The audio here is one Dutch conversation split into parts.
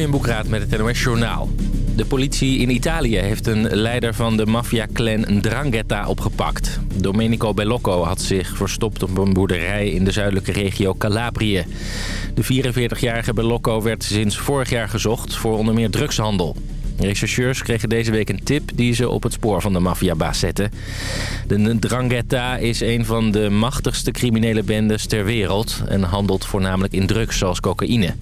Jurjen Boekraat met het NOS Journaal. De politie in Italië heeft een leider van de maffia-clan Ndrangheta opgepakt. Domenico Bellocco had zich verstopt op een boerderij in de zuidelijke regio Calabrië. De 44-jarige Bellocco werd sinds vorig jaar gezocht voor onder meer drugshandel. Rechercheurs kregen deze week een tip die ze op het spoor van de maffiabaas zetten. De Ndrangheta is een van de machtigste criminele bendes ter wereld... en handelt voornamelijk in drugs zoals cocaïne.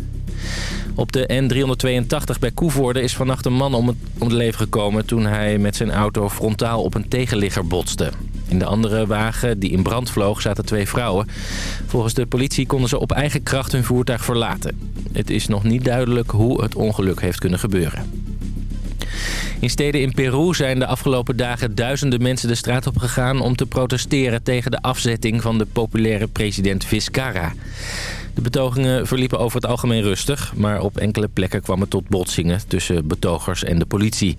Op de N382 bij Koevoorde is vannacht een man om het, om het leven gekomen... toen hij met zijn auto frontaal op een tegenligger botste. In de andere wagen die in brand vloog zaten twee vrouwen. Volgens de politie konden ze op eigen kracht hun voertuig verlaten. Het is nog niet duidelijk hoe het ongeluk heeft kunnen gebeuren. In steden in Peru zijn de afgelopen dagen duizenden mensen de straat op gegaan... om te protesteren tegen de afzetting van de populaire president Vizcarra. De betogingen verliepen over het algemeen rustig... maar op enkele plekken kwam het tot botsingen tussen betogers en de politie.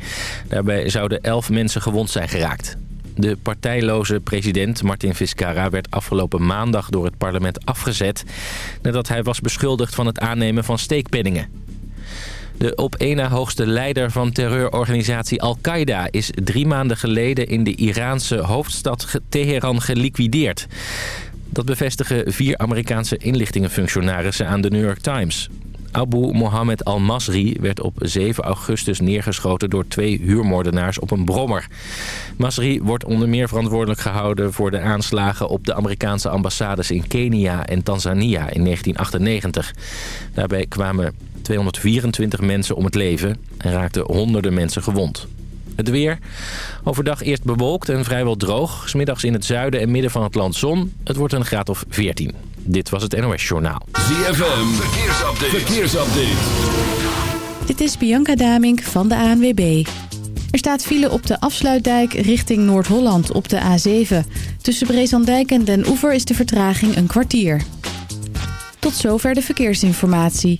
Daarbij zouden elf mensen gewond zijn geraakt. De partijloze president Martin Vizcarra werd afgelopen maandag door het parlement afgezet... nadat hij was beschuldigd van het aannemen van steekpenningen. De op één na hoogste leider van terreurorganisatie Al-Qaeda... is drie maanden geleden in de Iraanse hoofdstad Teheran geliquideerd. Dat bevestigen vier Amerikaanse inlichtingenfunctionarissen aan de New York Times. Abu Mohammed al-Masri werd op 7 augustus neergeschoten door twee huurmoordenaars op een brommer. Masri wordt onder meer verantwoordelijk gehouden voor de aanslagen op de Amerikaanse ambassades in Kenia en Tanzania in 1998. Daarbij kwamen 224 mensen om het leven en raakten honderden mensen gewond. Het weer. Overdag eerst bewolkt en vrijwel droog. Smiddags in het zuiden en midden van het land zon. Het wordt een graad of 14. Dit was het NOS Journaal. ZFM. Verkeersupdate. Verkeersupdate. Dit is Bianca Damink van de ANWB. Er staat file op de afsluitdijk richting Noord-Holland op de A7. Tussen Brezandijk en Den Oever is de vertraging een kwartier. Tot zover de verkeersinformatie.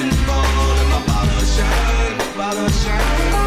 My vision fall and my bottle shine, bottle shine,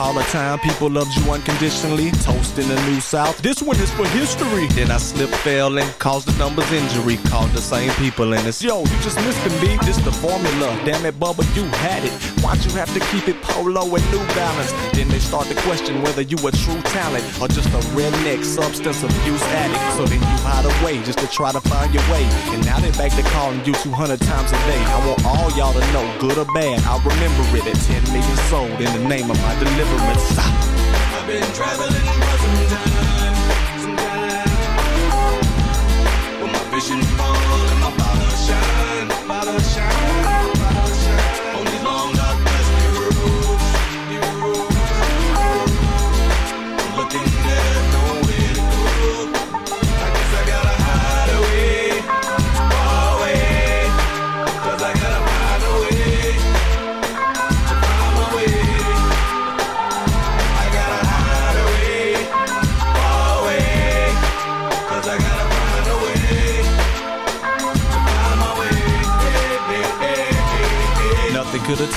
A time people loved you unconditionally? Toast in the New South. This one is for history. Then I slipped, fell, and caused the numbers injury. Called the same people, and it's yo, you just missed the beat. This the formula. Damn it, Bubba, you had it. Why'd you have to keep it polo and New Balance? Then they start to question whether you a true talent or just a redneck substance abuse addict. So then you hide away just to try to find your way. And now they back to calling you 200 times a day. I want all y'all to know, good or bad, I'll remember it at 10 million sold in the name of my deliverance. I've been traveling for some time, some time. But my vision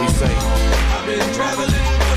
we say. I've been traveling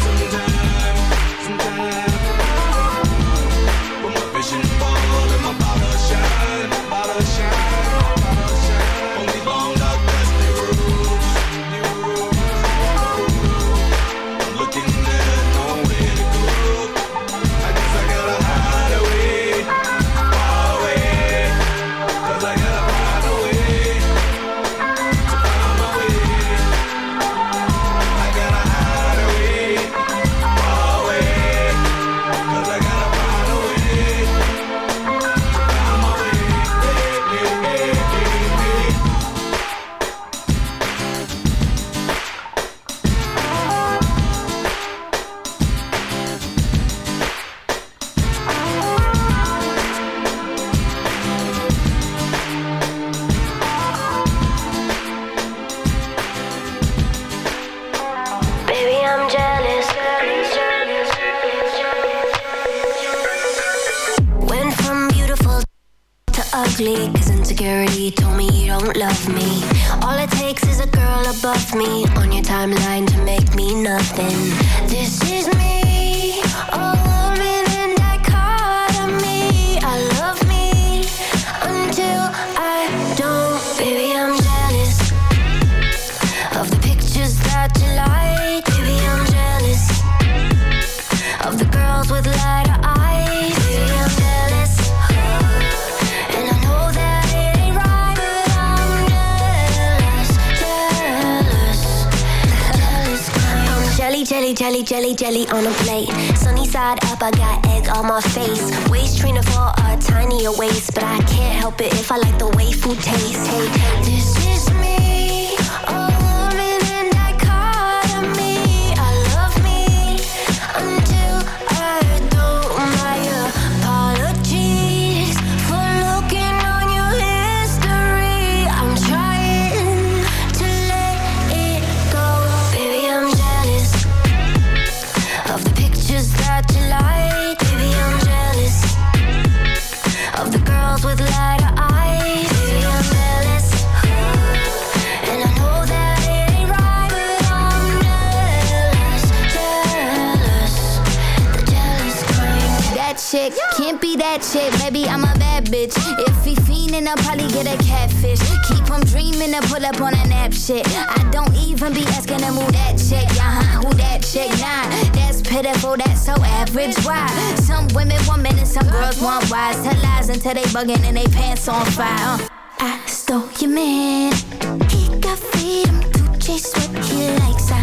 shit. I don't even be asking them who that chick, uh huh, who that chick, nah. That's pitiful, that's so average. Why? Some women want men and some girls want wise. Tell lies until they bugging and they pants on fire. Uh. I stole your man. He got freedom to chase what he likes. I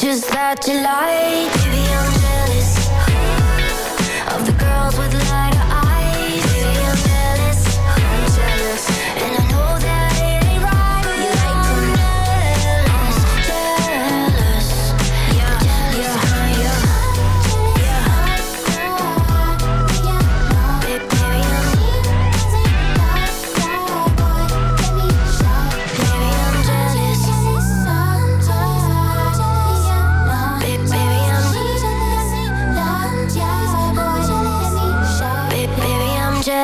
just that you like. Baby, I'm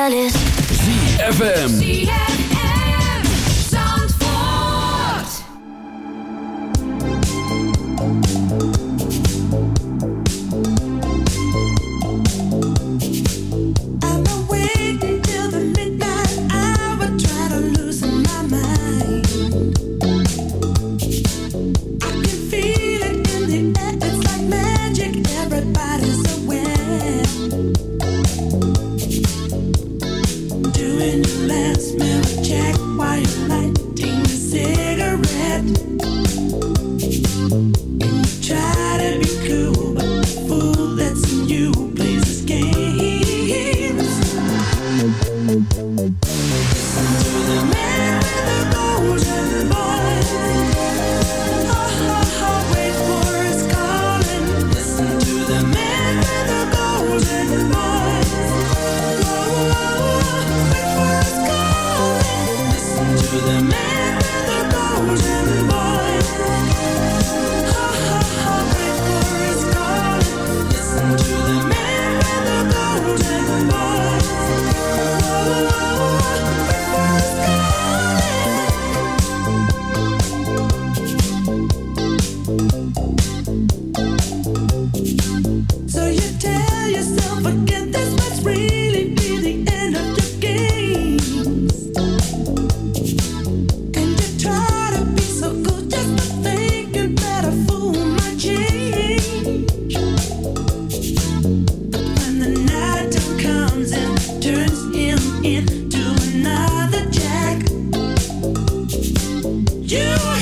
sociales. ZFM. You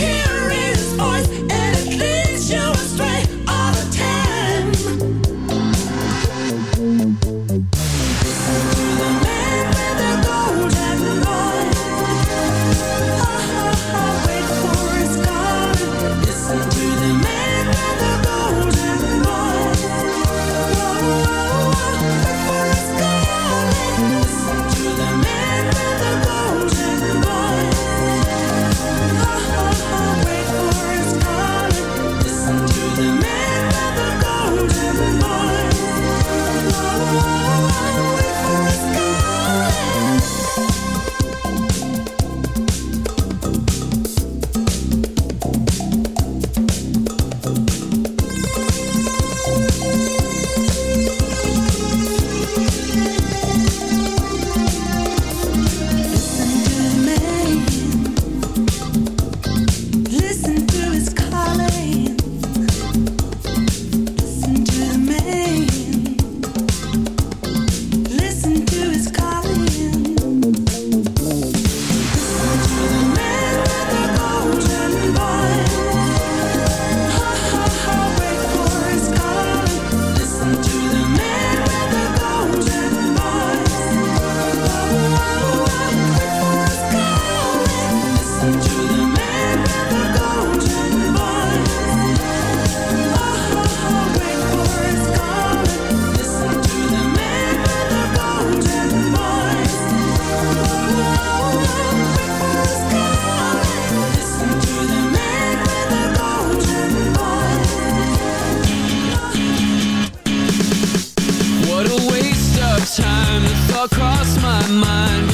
What a waste of time. The thought crossed my mind,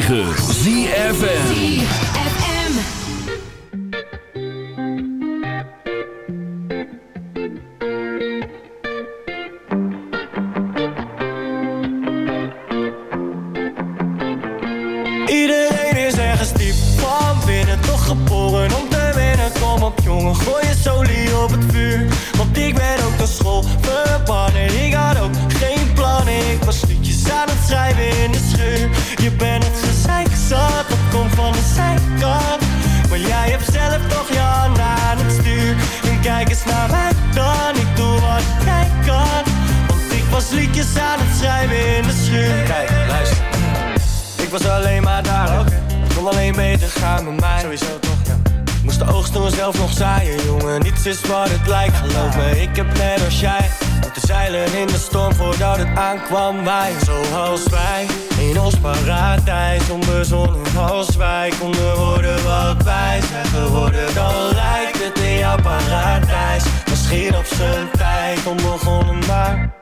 9 was alleen maar daar, oké. Kon alleen beter gaan met mij. Sowieso toch, ja. Moest de oogst toen zelf nog zaaien, jongen. Niets is wat het lijkt, geloof me. Ik heb net als jij moeten zeilen in de storm voordat het aankwam. Wij, zoals wij, in ons paradijs. Onbezonnen als wij konden worden wat wij zijn geworden. Dan lijkt het in jouw paradijs. Misschien op zijn tijd onbegonnen, maar...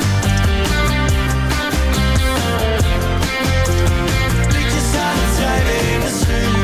aan het schrijven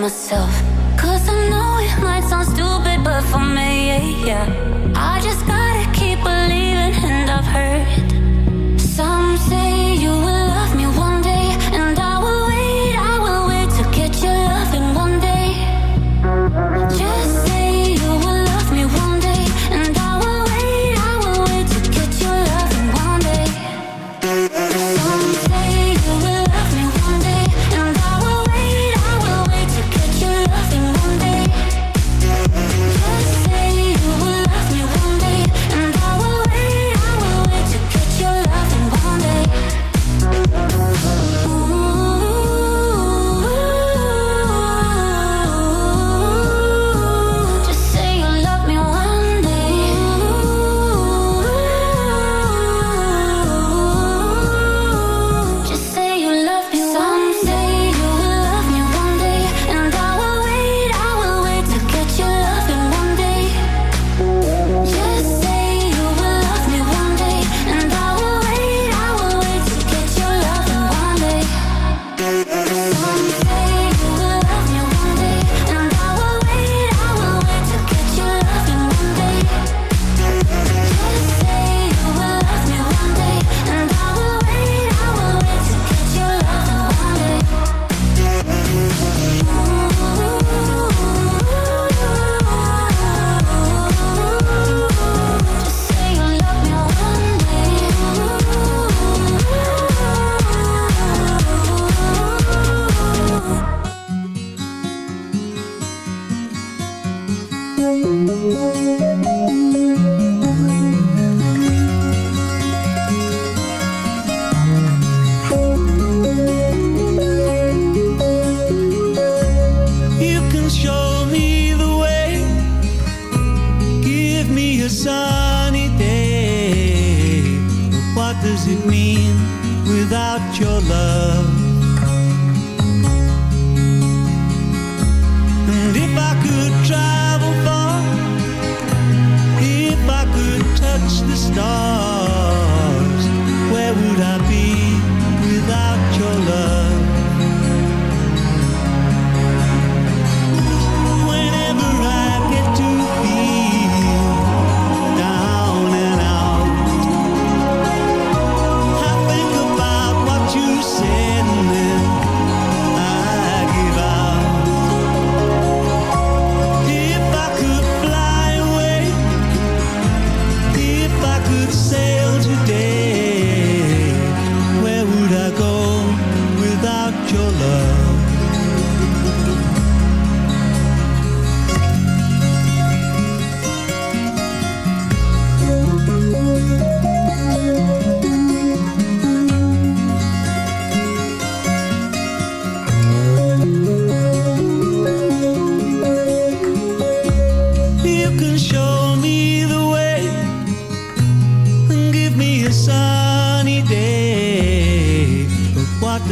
myself. Cause I know it might sound stupid, but for me, yeah, yeah. I just gotta keep believing and I've heard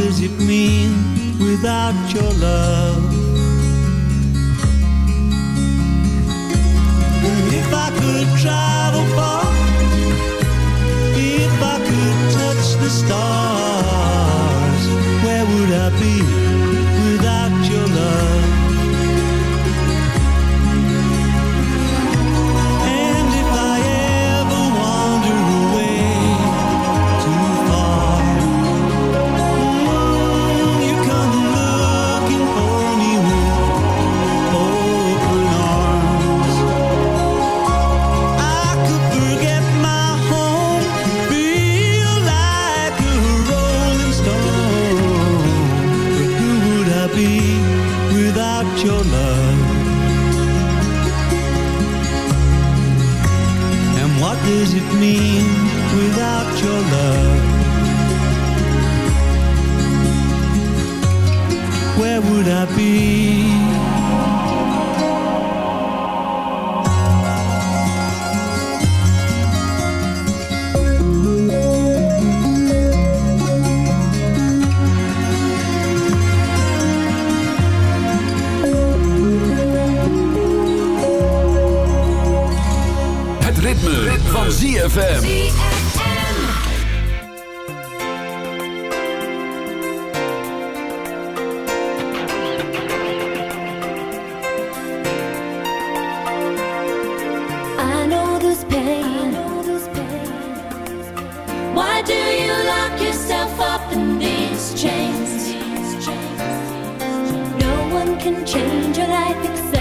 does it mean without your love? If I could try. Can change your life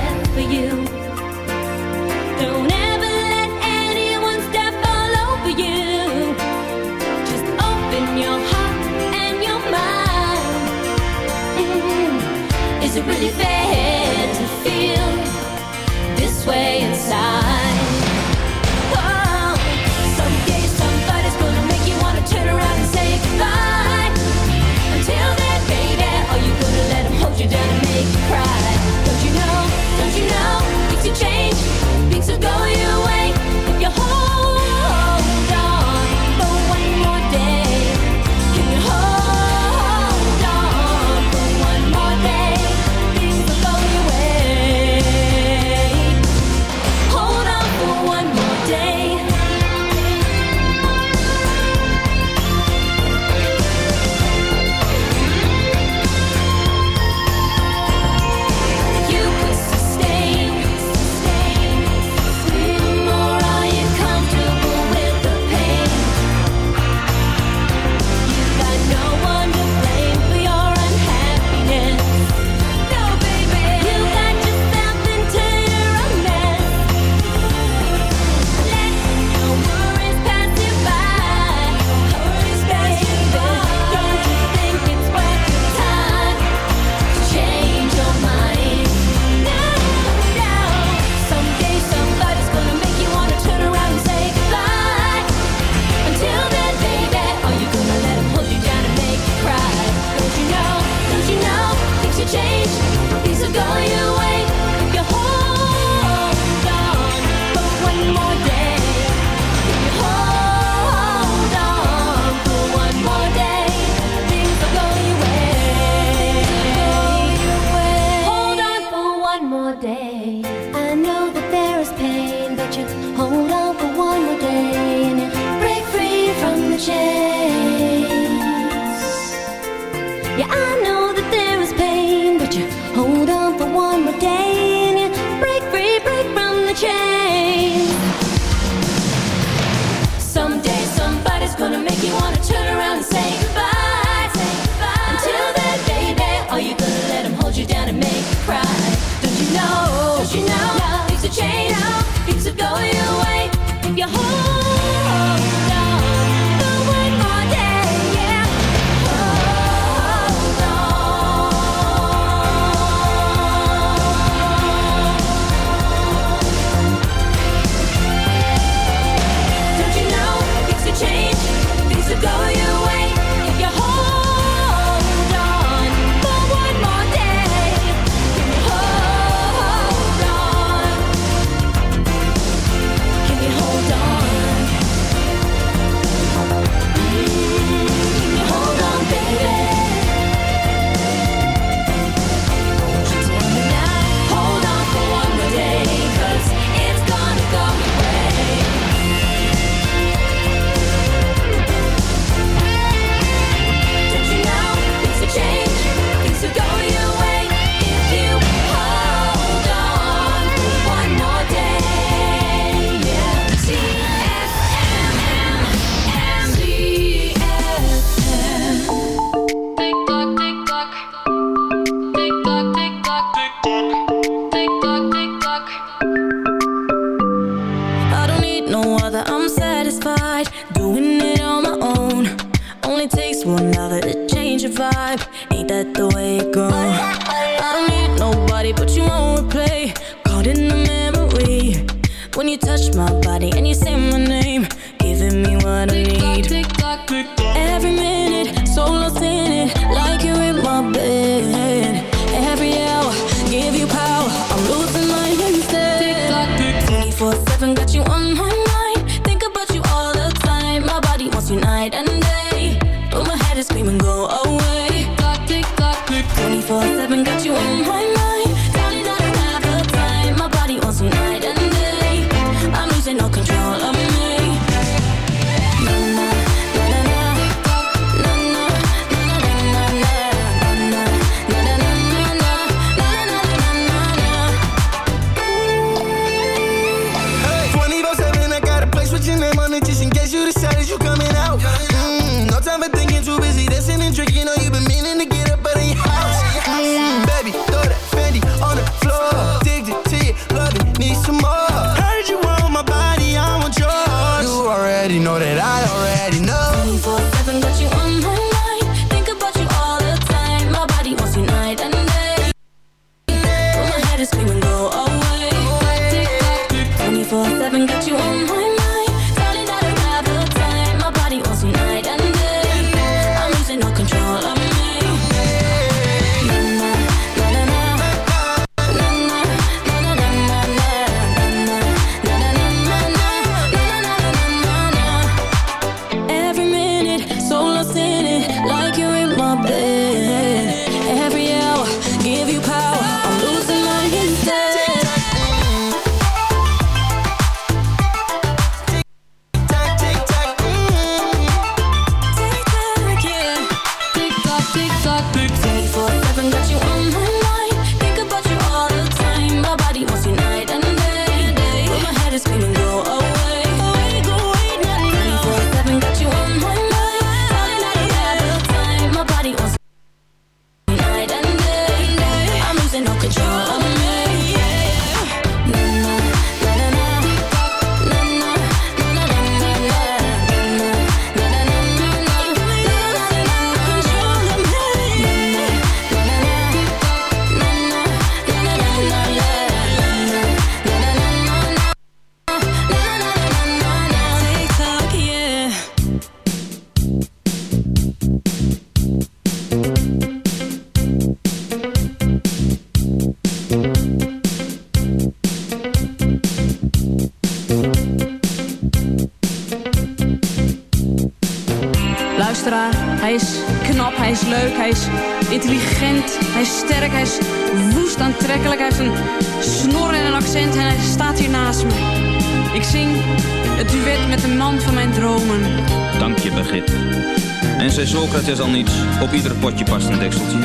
Zei Socrates al niets, op ieder potje past een dekseltje.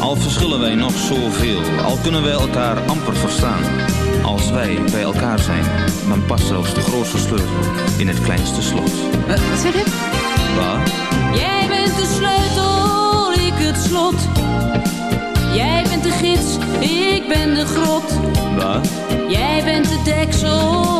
Al verschillen wij nog zoveel, al kunnen wij elkaar amper verstaan. Als wij bij elkaar zijn, dan past zelfs de grootste sleutel in het kleinste slot. Wat zeg je? Waar? Jij bent de sleutel, ik het slot. Jij bent de gids, ik ben de grot. Waar? Jij bent de deksel.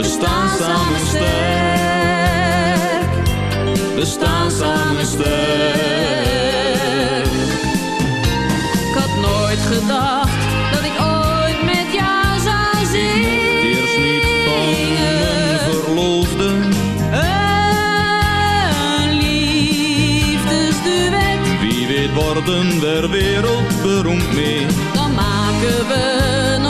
We staan samen sterk. We staan samen sterk. Ik had nooit gedacht dat ik ooit met jou zou zingen. Eerst niet van mijn verloofde. Een liefdesduet, Wie weet worden we wereldberoemd mee. dan maken we nog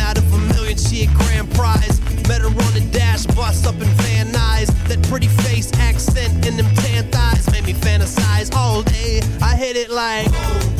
Out of a million. She a grand prize. Met her on the dash bus up in Van Nuys. That pretty face, accent, and them tan thighs made me fantasize all day. I hit it like.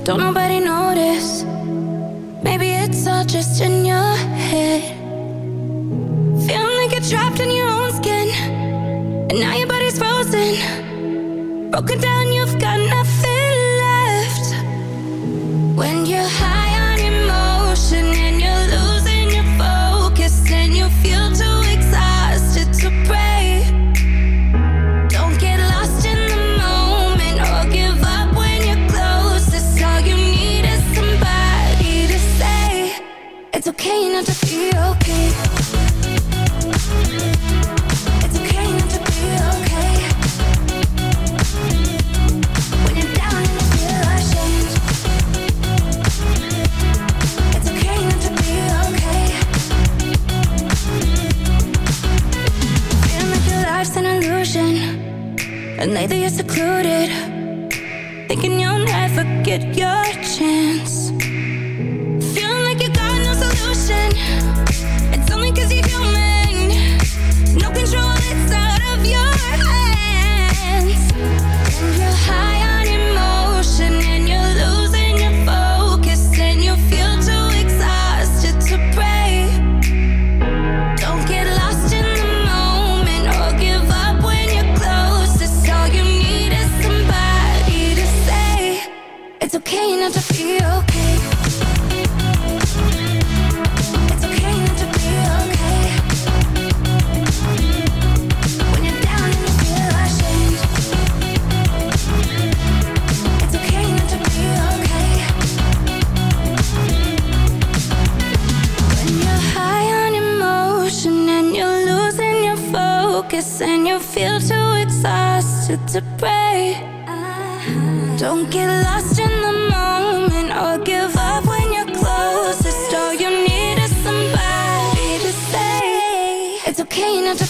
but don't nobody notice. Maybe it's all just in your head. Feeling like you're trapped in your own skin, and now your body's frozen. Broken down, you've got nothing left. When you're high on emotion. And neither you're secluded. Thinking you'll never get your chance. and you feel too exhausted to pray. Don't get lost in the moment or give up when you're closest. All you need is somebody to say it's okay not to